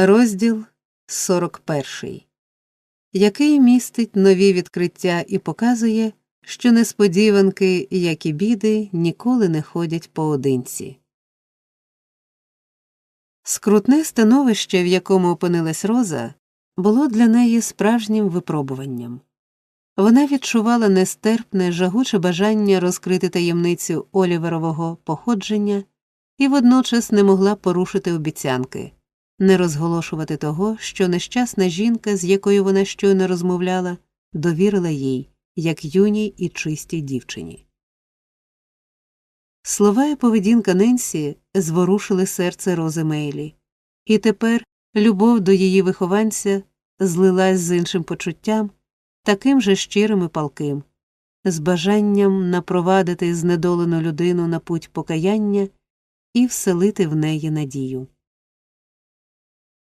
Розділ 41, який містить нові відкриття і показує, що несподіванки, як і біди, ніколи не ходять поодинці. Скрутне становище, в якому опинилась Роза, було для неї справжнім випробуванням. Вона відчувала нестерпне, жагуче бажання розкрити таємницю Оліверового походження і водночас не могла порушити обіцянки не розголошувати того, що нещасна жінка, з якою вона щойно розмовляла, довірила їй, як юній і чистій дівчині. Слова і поведінка Ненсі зворушили серце Рози Мейлі, і тепер любов до її вихованця злилась з іншим почуттям, таким же щирим і палким, з бажанням напровадити знедолену людину на путь покаяння і вселити в неї надію.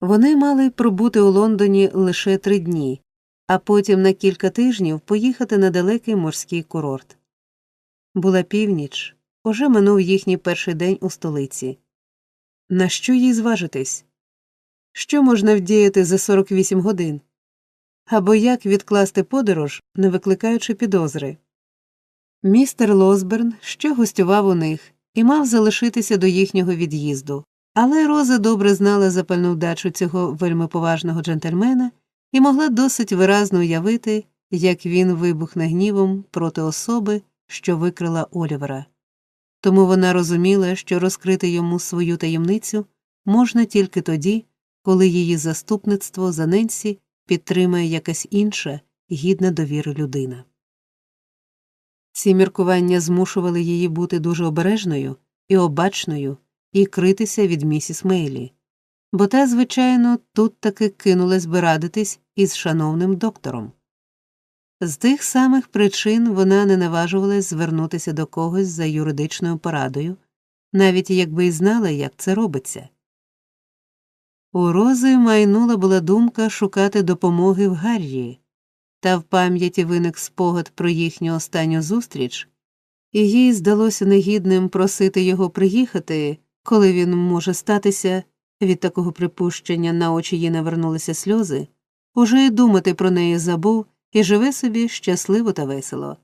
Вони мали пробути у Лондоні лише три дні, а потім на кілька тижнів поїхати на далекий морський курорт. Була північ, уже минув їхній перший день у столиці. На що їй зважитись? Що можна вдіяти за 48 годин? Або як відкласти подорож, не викликаючи підозри? Містер Лосберн ще гостював у них і мав залишитися до їхнього від'їзду, але Роза добре знала запальну вдачу цього вельми поважного джентльмена і могла досить виразно уявити, як він вибухне гнівом проти особи, що викрила Олівера. Тому вона розуміла, що розкрити йому свою таємницю можна тільки тоді, коли її заступництво за Ненсі підтримає якась інша, гідна довіри людина. Ці міркування змушували її бути дуже обережною і обачною і критися від місіс Мейлі, бо та, звичайно, тут таки кинулась би радитись із шановним доктором. З тих самих причин вона не наважувалась звернутися до когось за юридичною порадою, навіть якби й знала, як це робиться. У Рози майнула була думка шукати допомоги в Гаррі, та в пам'яті виник спогад про їхню останню зустріч, і їй здалося негідним просити його приїхати, коли він може статися, від такого припущення на очі їй навернулися сльози, уже й думати про неї забув і живе собі щасливо та весело.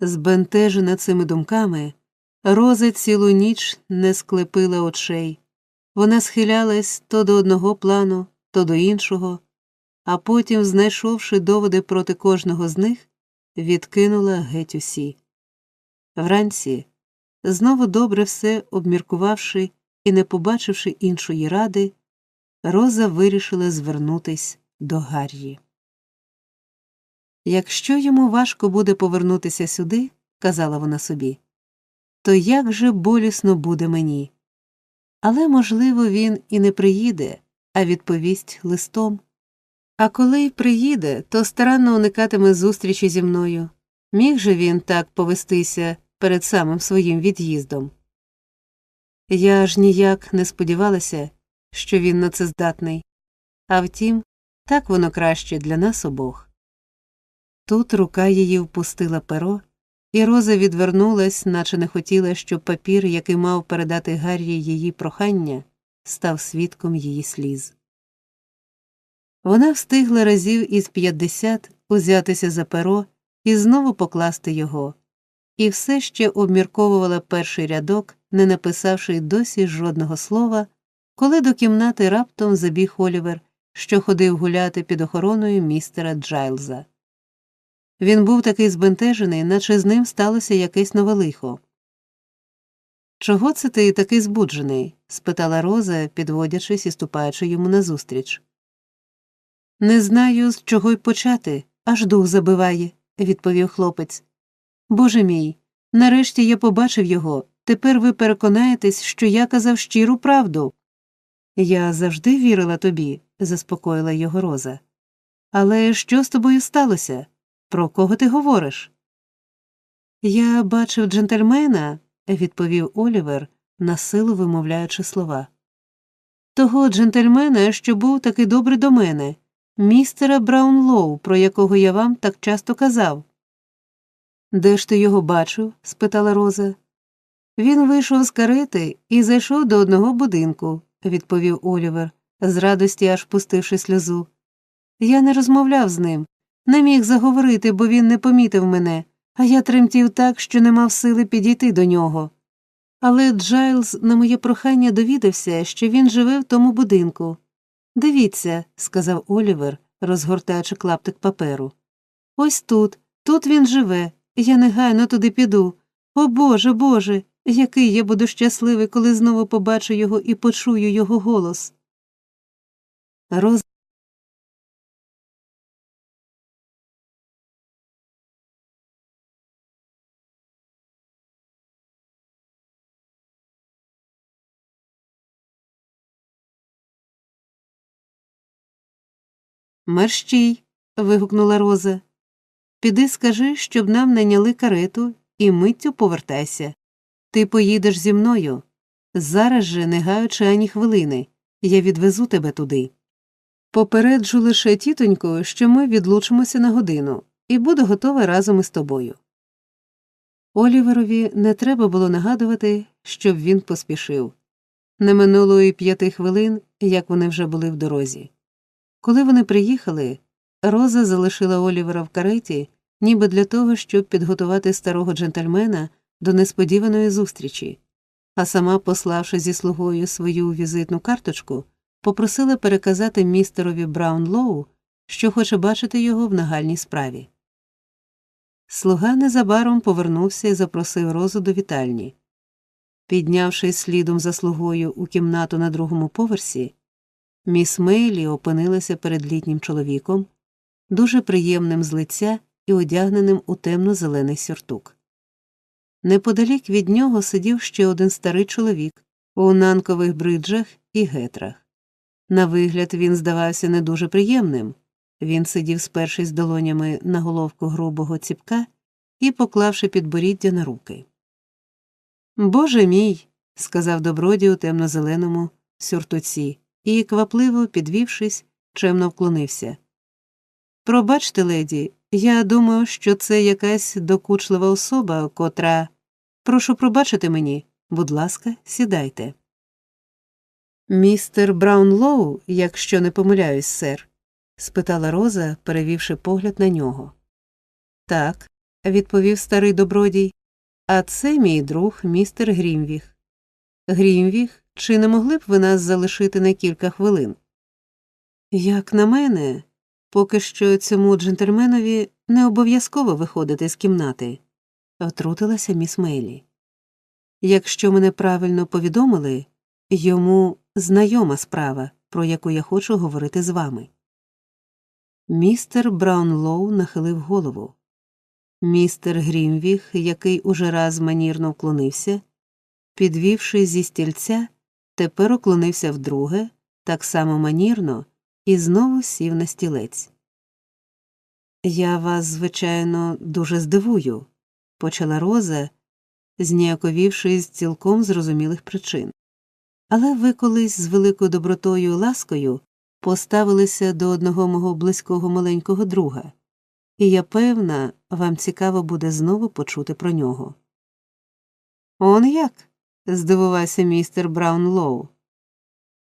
Збентежена цими думками, Роза цілу ніч не склепила очей. Вона схилялась то до одного плану, то до іншого, а потім, знайшовши доводи проти кожного з них, відкинула геть усі. Вранці, знову добре все обміркувавши і не побачивши іншої ради, Роза вирішила звернутись до Гаррі. Якщо йому важко буде повернутися сюди, казала вона собі, то як же болісно буде мені. Але, можливо, він і не приїде, а відповість листом. А коли й приїде, то старанно уникатиме зустрічі зі мною. Міг же він так повестися перед самим своїм від'їздом. Я ж ніяк не сподівалася, що він на це здатний, а втім, так воно краще для нас обох. Тут рука її впустила перо, і Роза відвернулась, наче не хотіла, щоб папір, який мав передати Гаррі її прохання, став свідком її сліз. Вона встигла разів із п'ятдесят узятися за перо і знову покласти його, і все ще обмірковувала перший рядок, не написавши досі жодного слова, коли до кімнати раптом забіг Олівер, що ходив гуляти під охороною містера Джайлза. Він був такий збентежений, наче з ним сталося якесь нове лихо. Чого це ти такий збуджений? спитала Роза, підводячись і ступаючи йому назустріч. Не знаю, з чого й почати, аж дух забиває, відповів хлопець. Боже мій, нарешті я побачив його. Тепер ви переконаєтесь, що я казав щиру правду. Я завжди вірила тобі, заспокоїла його Роза. Але що з тобою сталося? Про кого ти говориш? Я бачив джентльмена, відповів Олівер, насилу вимовляючи слова. Того джентльмена, що був такий добрий до мене, містера Браунлоу, про якого я вам так часто казав. Де ж ти його бачив? спитала Роза. Він вийшов з карети і зайшов до одного будинку, відповів Олівер, з радості аж пустивши сльозу. Я не розмовляв з ним, не міг заговорити, бо він не помітив мене, а я тремтів так, що не мав сили підійти до нього. Але Джайлз на моє прохання довідався, що він живе в тому будинку. Дивіться, сказав Олівер, розгортаючи клаптик паперу. Ось тут, тут він живе, я негайно туди піду. О Боже, Боже, який я буду щасливий, коли знову побачу його і почую його голос. Роз... Мерщій. вигукнула Роза. Піди скажи, щоб нам найняли карету і миттю повертайся. Ти поїдеш зі мною. Зараз же, не гаючи ані хвилини, я відвезу тебе туди. Попереджу лише тітоньку, що ми відлучимося на годину, і буду готова разом із тобою. Оліверові не треба було нагадувати, щоб він поспішив. Не минуло й п'яти хвилин, як вони вже були в дорозі. Коли вони приїхали, Роза залишила Олівера в кареті, ніби для того, щоб підготувати старого джентльмена до несподіваної зустрічі, а сама, пославши зі слугою свою візитну карточку, попросила переказати містерові Браунлоу, що хоче бачити його в нагальній справі. Слуга незабаром повернувся і запросив Розу до вітальні. Піднявшись слідом за слугою у кімнату на другому поверсі, міс Мейлі опинилася перед літнім чоловіком, дуже приємним з лиця і одягненим у темно-зелений сюртук. Неподалік від нього сидів ще один старий чоловік у нанкових бриджах і гетрах. На вигляд він здавався не дуже приємним. Він сидів, спершись долонями на головку грубого ціпка і поклавши підборіддя на руки. Боже мій, сказав добродій у темно-зеленому сюртуці і, квапливо підвівшись, чемно вклонився. Пробачте, леді, я думаю, що це якась докучлива особа, котра. Прошу пробачити мені, будь ласка, сідайте. Містер Браунлоу, якщо не помиляюсь, сер? спитала Роза, перевівши погляд на нього. Так, відповів старий добродій, а це мій друг містер Грімвіг. Грімвіг, чи не могли б ви нас залишити на кілька хвилин? Як на мене, поки що цьому джентльменові не обов'язково виходити з кімнати, втрутилася міс Мейлі. Якщо мене правильно повідомили, йому знайома справа, про яку я хочу говорити з вами. Містер Браунлоу нахилив голову. Містер Грімвіг, який уже раз манірно вклонився, підвівши зі стільця, тепер уклонився вдруге, так само манірно, і знову сів на стілець. Я вас, звичайно, дуже здивую, почала Роза, зніяковівши з цілком зрозумілих причин. Але ви колись з великою добротою і ласкою поставилися до одного мого близького маленького друга, і я певна, вам цікаво буде знову почути про нього. Он як? здивувався містер Браунлоу.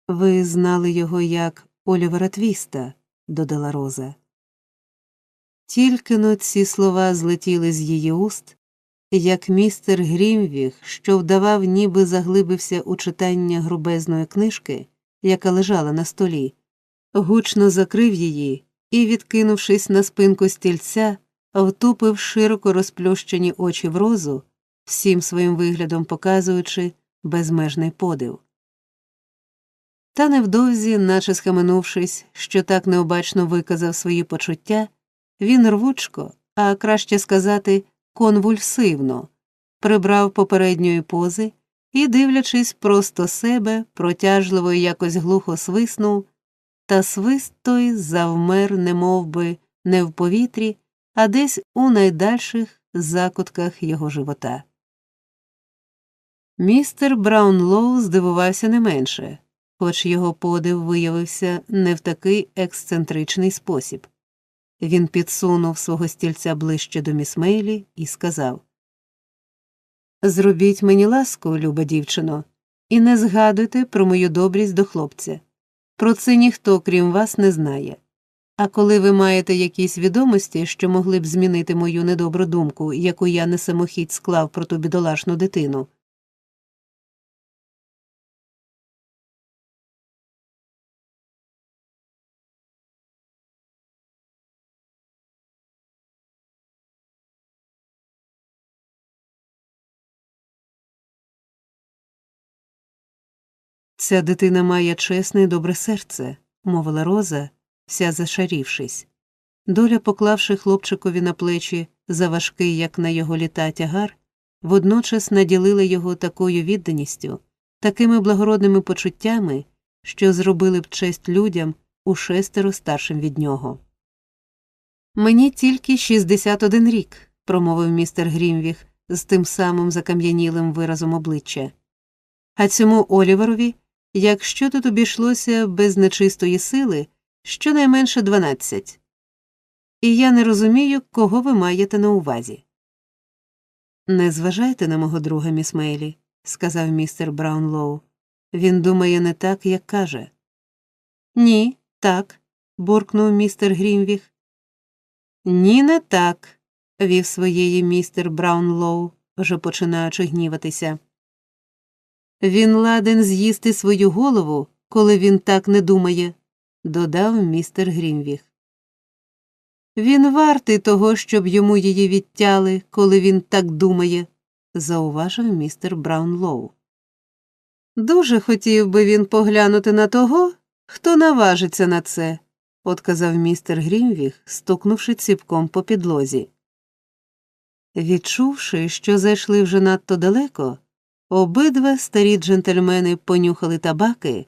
Ви знали його як Олівера Твіста, додала Роза. Тільки но ці слова злетіли з її уст, як містер Грімвіг, що вдавав, ніби заглибився у читання грубезної книжки, яка лежала на столі, гучно закрив її і, відкинувшись на спинку стільця, втупив широко розплющені очі в розу, всім своїм виглядом показуючи безмежний подив. Та невдовзі, наче схаменувшись, що так необачно виказав свої почуття, він рвучко, а краще сказати, конвульсивно, прибрав попередньої пози і, дивлячись просто себе, протяжливо і якось глухо свиснув, та свист той завмер, немов би, не в повітрі, а десь у найдальших закутках його живота. Містер Браунлоу здивувався не менше, хоч його подив виявився не в такий ексцентричний спосіб. Він підсунув свого стільця ближче до міс Мейлі і сказав Зробіть мені ласку, люба дівчино, і не згадуйте про мою добрість до хлопця. Про це ніхто, крім вас, не знає. А коли ви маєте якісь відомості, що могли б змінити мою недобру думку, яку я не самохідь склав про ту бідолашну дитину, Ця дитина має чесне і добре серце, мовила Роза, вся зашарівшись. Доля, поклавши хлопчикові на плечі заважкий, як на його літа тягар, водночас наділила його такою відданістю, такими благородними почуттями, що зробили б честь людям у шестеро старшим від нього. Мені тільки 61 рік, промовив містер Грімвіг з тим самим закам'янілим виразом обличчя. А цьому Оліверові якщо тут обійшлося без нечистої сили, щонайменше дванадцять. І я не розумію, кого ви маєте на увазі. Не зважайте на мого друга, міс Мейлі, сказав містер Браунлоу. Він думає не так, як каже. Ні, так, буркнув містер Грімвіг. Ні, не так, вів своє містер Браунлоу, вже починаючи гніватися. Він ладен з'їсти свою голову, коли він так не думає, додав містер Грімвіг. Він вартий того, щоб йому її відтяли, коли він так думає, зауважив містер Браунлоу. Дуже хотів би він поглянути на того, хто наважиться на це, отказав містер Грімвіг, стукнувши ціпком по підлозі. Відчувши, що зайшли вже надто далеко, Обидва старі джентльмени понюхали табаки,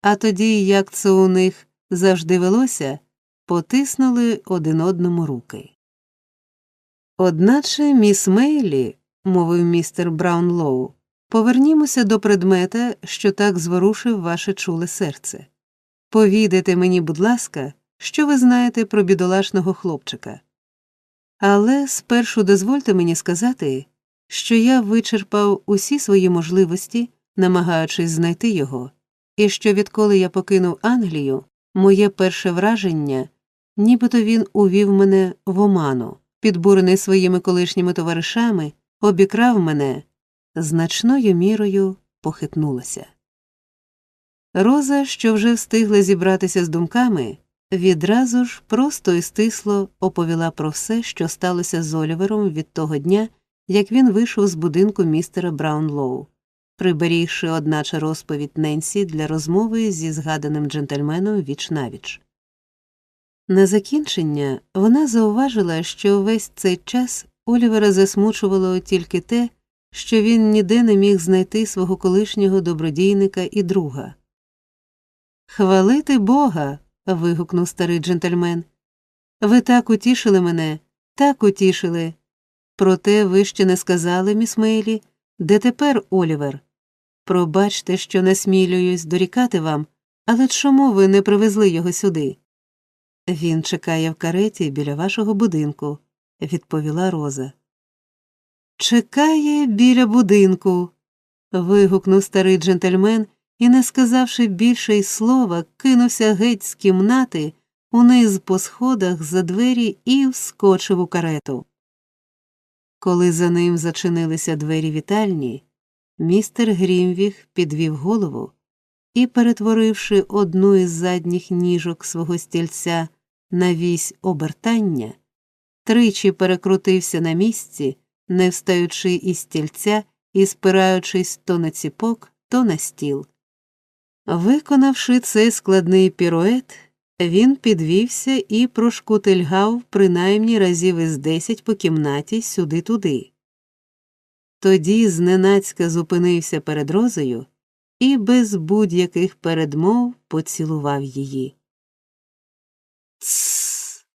а тоді, як це у них завжди велося, потиснули один одному руки. Одначе, міс Мейлі, мовив містер Браунлоу, повернімося до предмета, що так зворушив ваше чуле серце. Повідайте мені, будь ласка, що ви знаєте про бідолашного хлопчика. Але спершу дозвольте мені сказати, що я вичерпав усі свої можливості, намагаючись знайти його, і що відколи я покинув Англію, моє перше враження, нібито він увів мене в оману, підбурений своїми колишніми товаришами, обікрав мене, значною мірою похитнулася. Роза, що вже встигла зібратися з думками, відразу ж просто і стисло оповіла про все, що сталося з Олівером від того дня як він вийшов з будинку містера Браунлоу, приберігши одначе розповідь Ненсі для розмови зі згаданим джентльменом віч навіч. На закінчення вона зауважила, що весь цей час Олівера засмучувало тільки те, що він ніде не міг знайти свого колишнього добродійника і друга. Хвалити Бога. вигукнув старий джентльмен. Ви так утішили мене, так утішили. Проте ви ще не сказали, міс Мейлі, де тепер Олівер? Пробачте, що насмілююсь дорікати вам, але чому ви не привезли його сюди? Він чекає в кареті біля вашого будинку, відповіла Роза. Чекає біля будинку. вигукнув старий джентльмен і, не сказавши більше й слова, кинувся геть з кімнати униз по сходах за двері і вскочив у карету. Коли за ним зачинилися двері вітальні, містер Грімвіг підвів голову і, перетворивши одну із задніх ніжок свого стільця на вісь обертання, тричі перекрутився на місці, не встаючи із стільця і спираючись то на ціпок, то на стіл. Виконавши цей складний пірует, він підвівся і прошкутильгав принаймні разів із десять по кімнаті сюди туди. Тоді зненацька зупинився перед розою і без будь-яких передмов поцілував її. Тсс.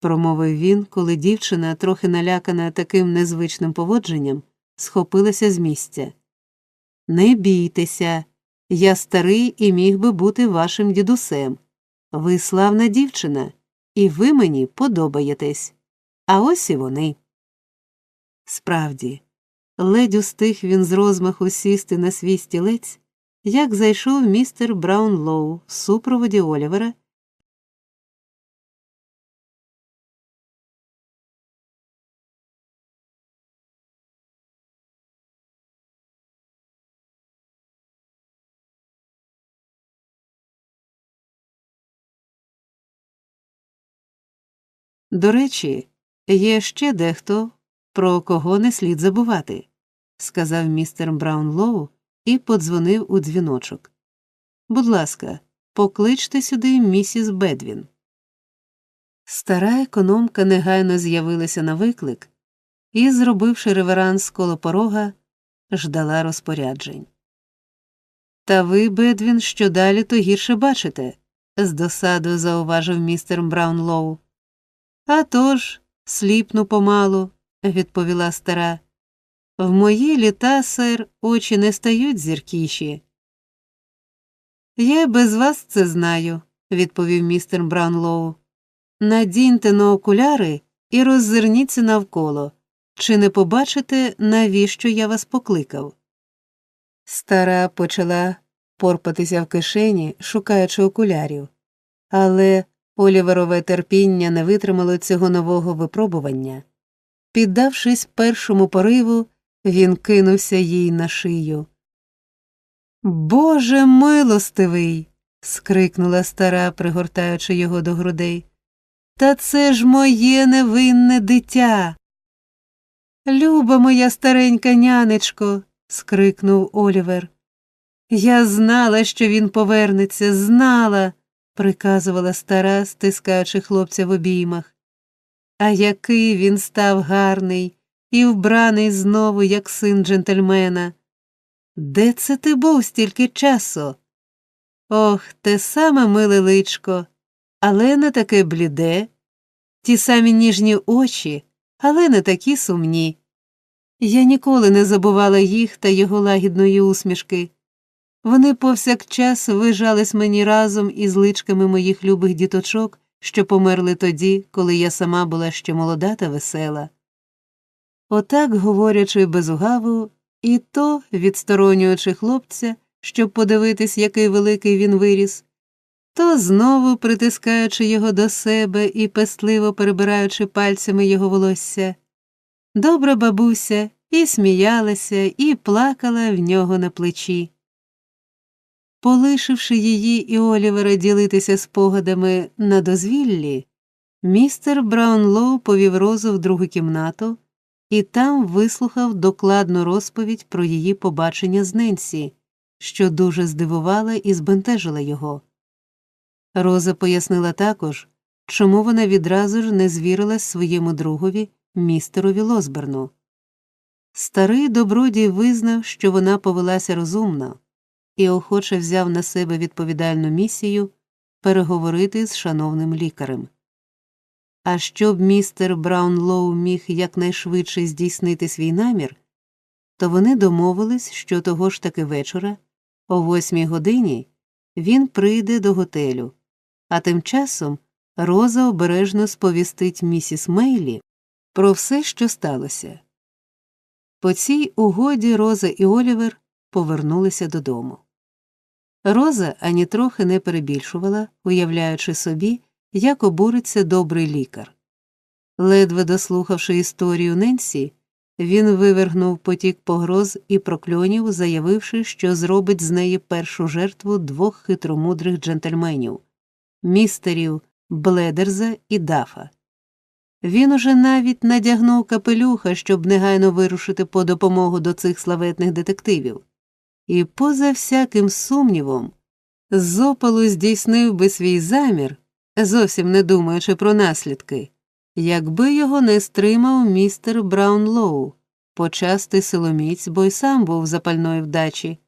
промовив він, коли дівчина, трохи налякана таким незвичним поводженням, схопилася з місця. Не бійтеся, я старий і міг би бути вашим дідусем. Ви славна дівчина, і ви мені подобаєтесь. А ось і вони. Справді, ледь устиг він з розмаху сісти на свій стілець, як зайшов містер Браунлоу в супроводі Олівера До речі, є ще дехто, про кого не слід забувати, сказав містер Браунлоу і подзвонив у дзвіночок. Будь ласка, покличте сюди місіс Бедвін. Стара економка негайно з'явилася на виклик і, зробивши реверанс коло порога, ждала розпоряджень. Та ви, Бедвін, що далі, то гірше бачите, з досадою зауважив містер Браунлоу. «А тож, сліпну помалу, відповіла стара. В мої літа, сер, очі не стають зіркіші. Я без вас це знаю, відповів містер Браунлоу. Надіньте на окуляри і роззирніться навколо. Чи не побачите, навіщо я вас покликав? Стара почала порпатися в кишені, шукаючи окулярів, але Оліверове терпіння не витримало цього нового випробування. Піддавшись першому пориву, він кинувся їй на шию. Боже милостивий. скрикнула стара, пригортаючи його до грудей. Та це ж моє невинне дитя. Люба моя старенька нянечко. скрикнув Олівер. Я знала, що він повернеться, знала приказувала стара, стискаючи хлопця в обіймах. А який він став гарний і вбраний знову, як син джентльмена. Де це ти був стільки часу? Ох, те саме миле личко, але не таке бліде, ті самі ніжні очі, але не такі сумні. Я ніколи не забувала їх та його лагідної усмішки. Вони повсякчас вижались мені разом із личками моїх любих діточок, що померли тоді, коли я сама була ще молода та весела. Отак, говорячи безугаву, і то, відсторонюючи хлопця, щоб подивитись, який великий він виріс, то знову притискаючи його до себе і пестливо перебираючи пальцями його волосся. Добра бабуся і сміялася, і плакала в нього на плечі. Полишивши її і Олівера ділитися спогадами на дозвіллі, містер Браунлоу повів розу в другу кімнату і там вислухав докладну розповідь про її побачення з Ненсі, що дуже здивувала і збентежила його. Роза пояснила також, чому вона відразу ж не звірилась своєму другові, містерові Лосберну. Старий добродій визнав, що вона повелася розумно і охоче взяв на себе відповідальну місію переговорити з шановним лікарем. А щоб містер Браунлоу міг якнайшвидше здійснити свій намір, то вони домовились, що того ж таки вечора, о восьмій годині, він прийде до готелю, а тим часом Роза обережно сповістить місіс Мейлі про все, що сталося. По цій угоді Роза і Олівер повернулися додому. Роза ані трохи не перебільшувала, уявляючи собі, як обуриться добрий лікар. Ледве дослухавши історію Ненсі, він вивергнув потік погроз і прокльонів, заявивши, що зробить з неї першу жертву двох хитромудрих джентльменів містерів Бледерза і Дафа. Він уже навіть надягнув капелюха, щоб негайно вирушити по допомогу до цих славетних детективів і, поза всяким сумнівом, з опалу здійснив би свій замір, зовсім не думаючи про наслідки, якби його не стримав містер Браунлоу, почасти силоміць, бо й сам був запальної вдачі,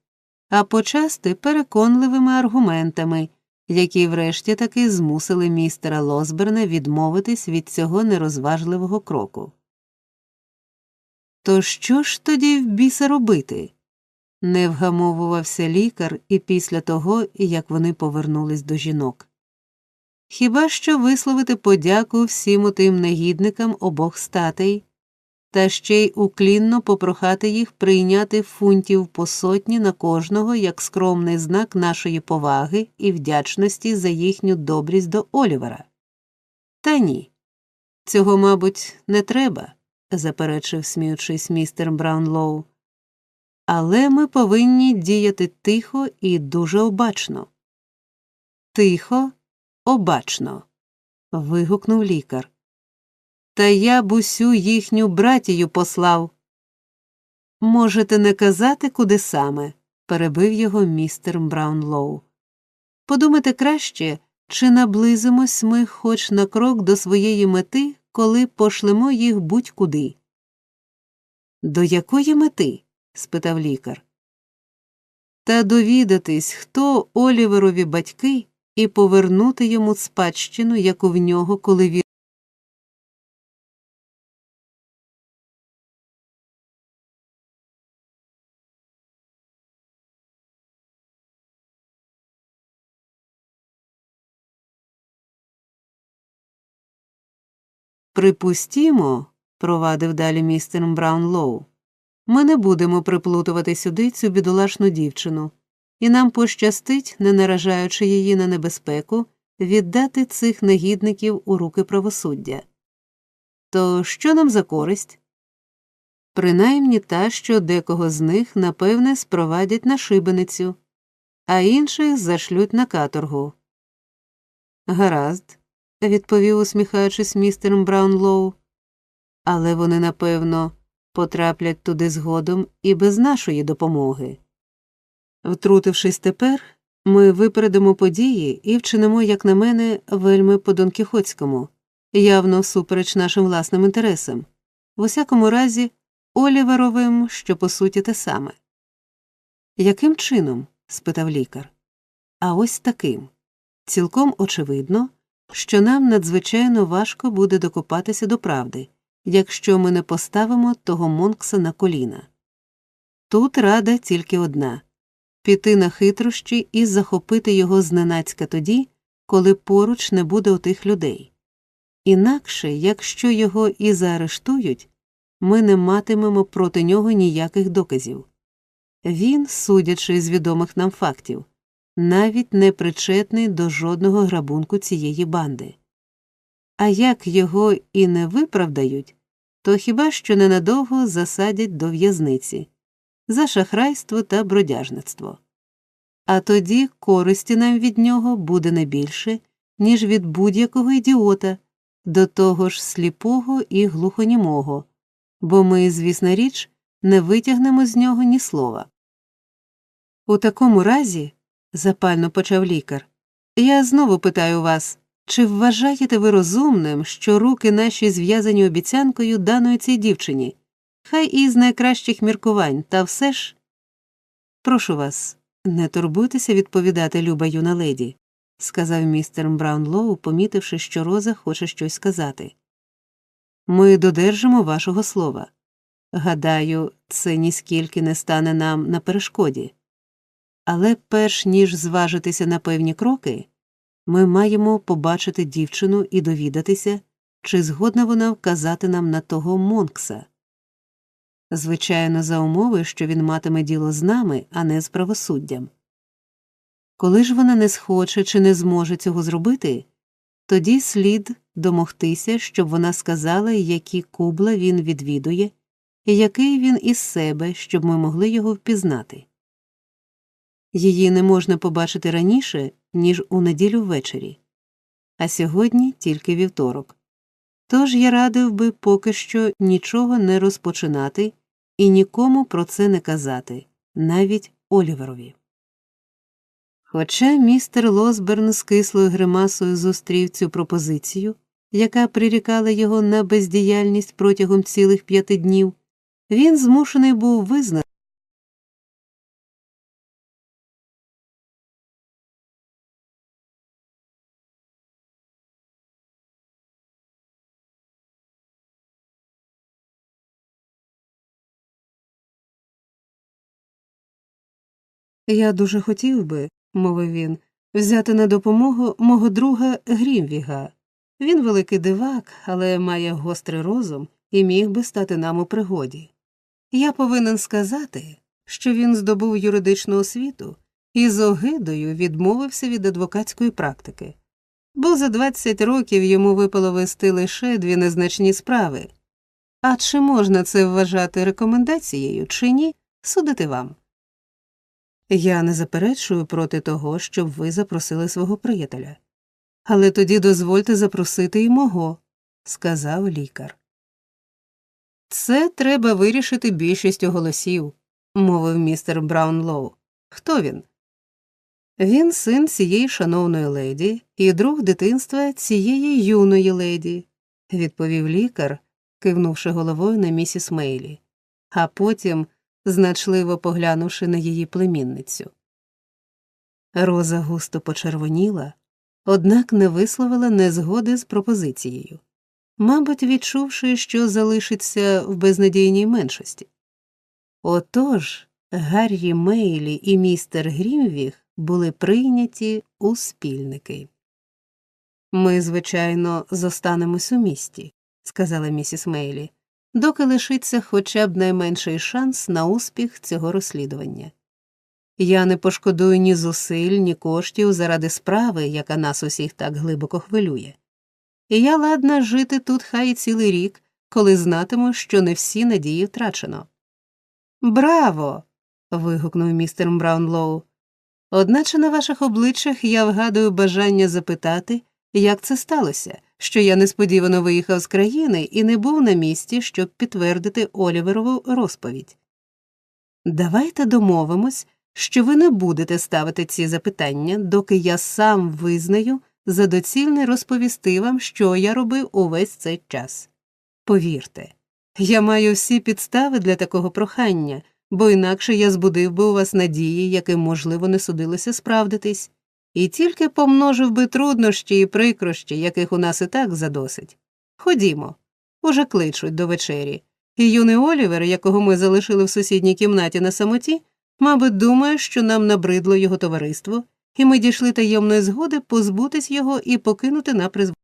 а почасти переконливими аргументами, які врешті таки змусили містера Лосберна відмовитись від цього нерозважливого кроку. То що ж тоді в біса робити? Не вгамовувався лікар і після того, як вони повернулись до жінок. Хіба що висловити подяку всім отим негідникам обох статей, та ще й уклінно попрохати їх прийняти фунтів по сотні на кожного як скромний знак нашої поваги і вдячності за їхню добрість до Олівера. Та ні. Цього, мабуть, не треба, заперечив, сміючись, містер Браунлоу. Але ми повинні діяти тихо і дуже обачно. Тихо, обачно. вигукнув лікар. Та я б усю їхню братію послав. Можете не казати, куди саме, перебив його містер Браунлоу. Подумайте краще, чи наблизимось ми хоч на крок до своєї мети, коли пошлемо їх будь-куди. До якої мети? Спитав лікар. Та довідатись, хто Оліверові батьки, і повернути йому спадщину, яку в нього, коли він. Припустімо, провадив далі містер Браунлоу, ми не будемо приплутувати сюди цю бідолашну дівчину, і нам пощастить, не наражаючи її на небезпеку, віддати цих негідників у руки правосуддя. То що нам за користь? Принаймні та, що декого з них, напевне, спровадять на шибеницю, а інших зашлють на каторгу. Гаразд, відповів, усміхаючись містер Браунлоу, але вони, напевно, потраплять туди згодом і без нашої допомоги. Втрутившись тепер, ми випередимо події і вчинимо, як на мене, вельми по донкіхотському, явно всупереч нашим власним інтересам, в усякому разі, Оліверовим, що по суті те саме. Яким чином? спитав лікар. А ось таким. Цілком очевидно, що нам надзвичайно важко буде докопатися до правди, якщо ми не поставимо того Монкса на коліна. Тут рада тільки одна піти на хитрощі і захопити його зненацька тоді, коли поруч не буде у тих людей. Інакше, якщо його і заарештують, ми не матимемо проти нього ніяких доказів. Він, судячи з відомих нам фактів, навіть не причетний до жодного грабунку цієї банди. А як його і не виправдають, то хіба що ненадовго засадять до в'язниці за шахрайство та бродяжництво. А тоді користі нам від нього буде не більше, ніж від будь-якого ідіота, до того ж сліпого і глухонімого, бо ми, звісна річ, не витягнемо з нього ні слова. У такому разі, запально почав лікар, я знову питаю вас, чи вважаєте ви розумним, що руки наші зв'язані обіцянкою даної цій дівчині, хай і з найкращих міркувань, та все ж. Прошу вас, не турбуйтеся відповідати, люба юна леді, сказав містер Браунлоу, помітивши, що Роза хоче щось сказати. Ми додержимо вашого слова. Гадаю, це ніскільки не стане нам на перешкоді. Але перш ніж зважитися на певні кроки, ми маємо побачити дівчину і довідатися, чи згодна вона вказати нам на того Монкса. Звичайно, за умови, що він матиме діло з нами, а не з правосуддям. Коли ж вона не схоче чи не зможе цього зробити, тоді слід домогтися, щоб вона сказала, які кубла він відвідує, і який він із себе, щоб ми могли його впізнати. Її не можна побачити раніше, ніж у неділю ввечері, а сьогодні тільки вівторок. Тож я радив би поки що нічого не розпочинати і нікому про це не казати, навіть Оліверові. Хоча містер Лосберн з кислою гримасою зустрів цю пропозицію, яка прирікала його на бездіяльність протягом цілих п'яти днів, він змушений був визнати. Я дуже хотів би, мовив він, взяти на допомогу мого друга Грімвіга. Він великий дивак, але має гострий розум і міг би стати нам у пригоді. Я повинен сказати, що він здобув юридичну освіту і з огидою відмовився від адвокатської практики, бо за 20 років йому випало вести лише дві незначні справи. А чи можна це вважати рекомендацією, чи ні, судити вам. Я не заперечую проти того, щоб ви запросили свого приятеля. Але тоді дозвольте запросити і мого, сказав лікар. Це треба вирішити більшістю голосів, мовив містер Браунлоу. Хто він? Він син цієї шановної леді і друг дитинства цієї юної леді, відповів лікар, кивнувши головою на місіс Мейлі, а потім значливо поглянувши на її племінницю. Роза густо почервоніла, однак не висловила незгоди з пропозицією, мабуть, відчувши, що залишиться в безнадійній меншості. Отож Гаррі Мейлі і містер Грімвіг були прийняті у спільники. Ми, звичайно, зостанемось у місті, сказала місіс Мейлі, доки лишиться хоча б найменший шанс на успіх цього розслідування. Я не пошкодую ні зусиль, ні коштів заради справи, яка нас усіх так глибоко хвилює. І я ладна жити тут хай цілий рік, коли знатиму, що не всі надії втрачено. Браво. вигукнув містер Браунлоу. Одначе на ваших обличчях я вгадую бажання запитати, як це сталося, що я несподівано виїхав з країни і не був на місці, щоб підтвердити Оліверову розповідь. Давайте домовимось, що ви не будете ставити ці запитання, доки я сам визнаю за доцільне розповісти вам, що я робив увесь цей час. Повірте, я маю всі підстави для такого прохання, бо інакше я збудив би у вас надії, яким, можливо, не судилося справдитись, і тільки помножив би труднощі і прикрощі, яких у нас і так задосить. Ходімо, уже кличуть до вечері, і юний Олівер, якого ми залишили в сусідній кімнаті на самоті, мабуть, думає, що нам набридло його товариство, і ми дійшли таємної згоди позбутись його і покинути на призволяще.